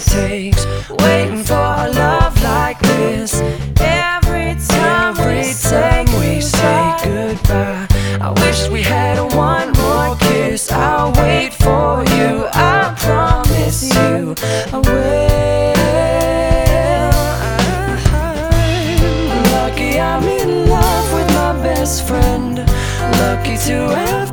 It takes. waiting for a love like this. Every time Every we say time we say goodbye. I wish we had one more kiss. I'll wait for you. I promise you, I will. Lucky I'm in love with my best friend. Lucky to have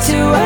to